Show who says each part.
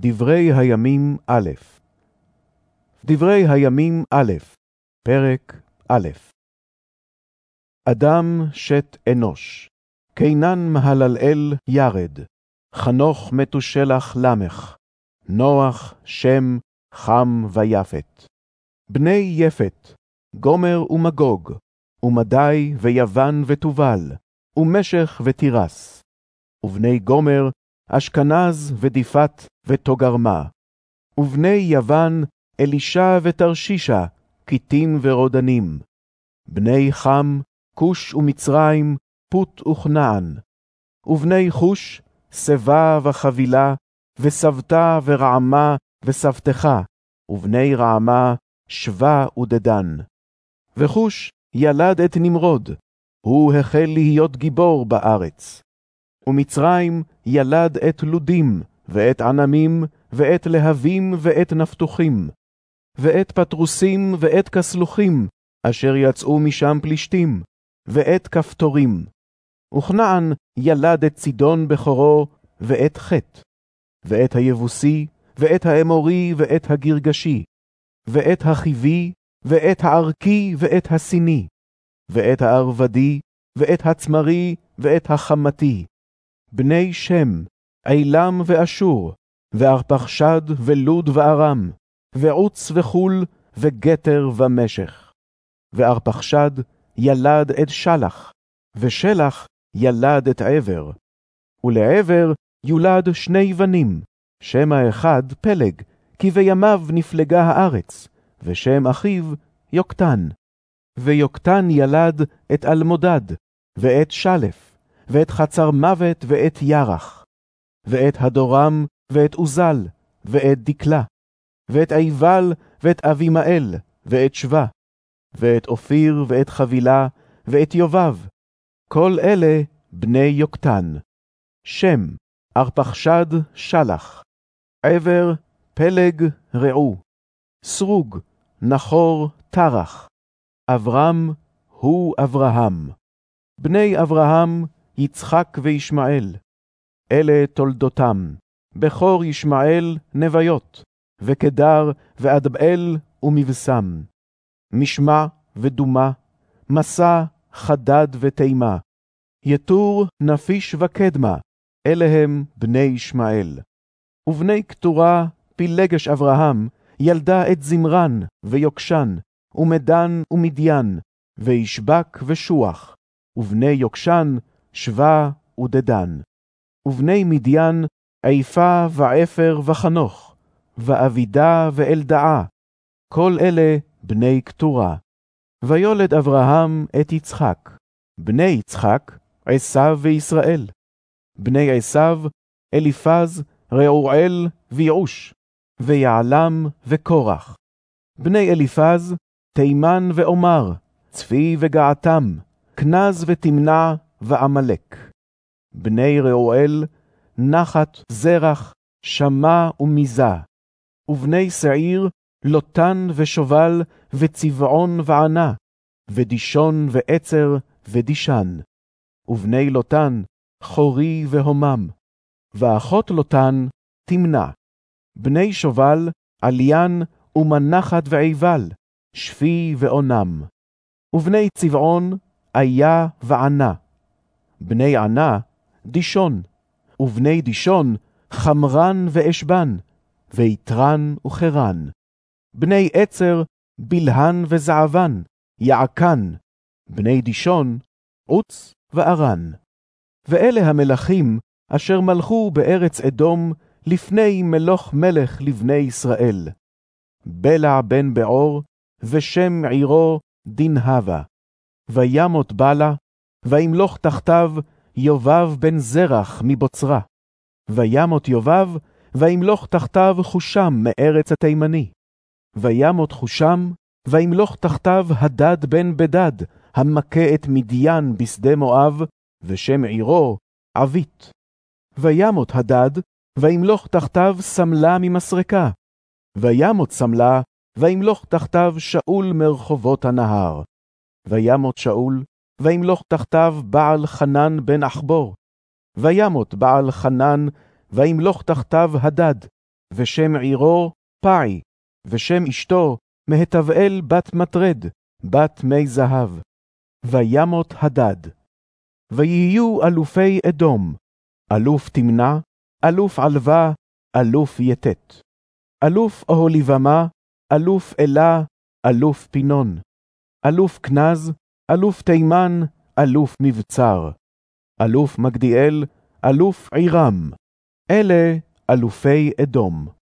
Speaker 1: דברי הימים א', דברי הימים א', פרק א'. אדם שת אנוש, קינן מהללאל ירד, חנוך מתושלח למך, נוח, שם, חם ויפת. בני יפת, גומר ומגוג, ומדי ויוון ותובל, ומשך ותירס. ובני גומר, אשכנז ודיפת ותוגרמה. ובני יוון, אלישע ותרשישה, קיטים ורודנים. בני חם, כוש ומצרים, פוט וכנען. ובני חוש, שיבה וחבילה, וסבתה ורעמה וסבתך, ובני רעמה, שבה ודדן. וחוש ילד את נמרוד, הוא החל להיות גיבור בארץ. ומצרים ילד את לודים, ואת ענמים, ואת להבים, ואת נפתוחים, ואת פטרוסים, ואת כסלוחים, אשר יצאו משם פלישתים, ואת כפתורים. וכנען ילד את צידון בכורו, ואת חטא, ואת היבוסי, ואת האמורי, ואת הגרגשי, ואת החיבי, ואת הערכי, ואת הסיני, ואת הערבדי, ואת הצמרי, ואת החמתי. בני שם, עילם ואשור, וארפחשד ולוד וארם, ועוץ וחול, וגתר ומשך. וארפחשד ילד את שלח, ושלח ילד את עבר. ולעבר יולד שני בנים, שם האחד פלג, כי בימיו נפלגה הארץ, ושם אחיו יוקטן. ויוקטן ילד את אלמודד, ואת שלף, ואת חצר מוות ואת ירח, ואת הדורם, ואת עוזל, ואת דקלה, ואת עיבל, ואת אבימאל, ואת שבה, ואת אופיר, ואת חבילה, ואת יובב. כל אלה בני יוקטן. שם, ארפחשד, שלח. עבר, פלג, רעו. סרוג, נחור, תרח. אברהם הוא אברהם. בני אברהם, יצחק וישמעאל. אלה תולדותם. בכור ישמעאל נביות, וקדר ואדבאל ומבשם. משמע ודומה, מסע, חדד ותימה. יתור, נפיש וקדמה, אלה הם בני ישמעאל. ובני קטורה, פילגש אברהם, ילדה את זמרן ויוקשן, ומדן ומדיין, וישבק ושוח, ובני יוקשן, שבה ודדן. ובני מדיין, עיפה ועפר וחנוך, ואבידה ואלדעה, כל אלה בני קטורה. ויולד אברהם את יצחק, בני יצחק, עשיו וישראל. בני עשיו, אליפז, רעועל ויעוש, ויעלם וקורח. בני אליפז, תימן ועומר, צפי וגעתם, כנז ותמנע ועמלק. בני רעועל, נחת, זרח, שמע ומיזה. ובני שעיר, לוטן ושובל, וצבעון וענה, ודישון ועצר ודישן. ובני לוטן, חורי והומם. ואחות לוטן, תמנע. בני שובל, עליין ומנחת ועיבל, שפי ואונם. ובני צבעון, איה וענה. בני ענה, דישון. ובני דישון, חמרן ואשבן, ויתרן וחרן. בני עצר, בלהן וזעבן, יעקן. בני דישון, עוץ וארן. ואלה המלכים אשר מלכו בארץ אדום לפני מלוך מלך לבני ישראל. בלע בן בעור, ושם עירו דנהבה. וימות בלע, וימלוך תחתיו יובב בן זרח מבוצרה. וימות יובב, וימלוך תחתיו חושם מארץ התימני. וימות חושם, וימלוך תחתיו הדד בן בדד, המכה את מדיין בשדה מואב, ושם עירו עבית. וימות הדד, וימלוך תחתיו סמלה ממסרקה. וימות סמלה, וימלוך תחתיו שאול מרחובות הנהר. וימות שאול, וימלוך תחתיו בעל חנן בן אחבור. וימות בעל חנן, וימלוך תחתיו הדד, ושם עירו פעי, ושם אשתו מהתבאל בת מטרד, בת מי זהב. וימות הדד. ויהיו אלופי אדום, אלוף תמנע, אלוף עלווה, אלוף יתת. אלוף אהוליבמה, אלוף אלה, אלוף פינון. אלוף כנז, אלוף תימן, אלוף מבצר. אלוף מגדיאל, אלוף עירם. אלה אלופי אדום.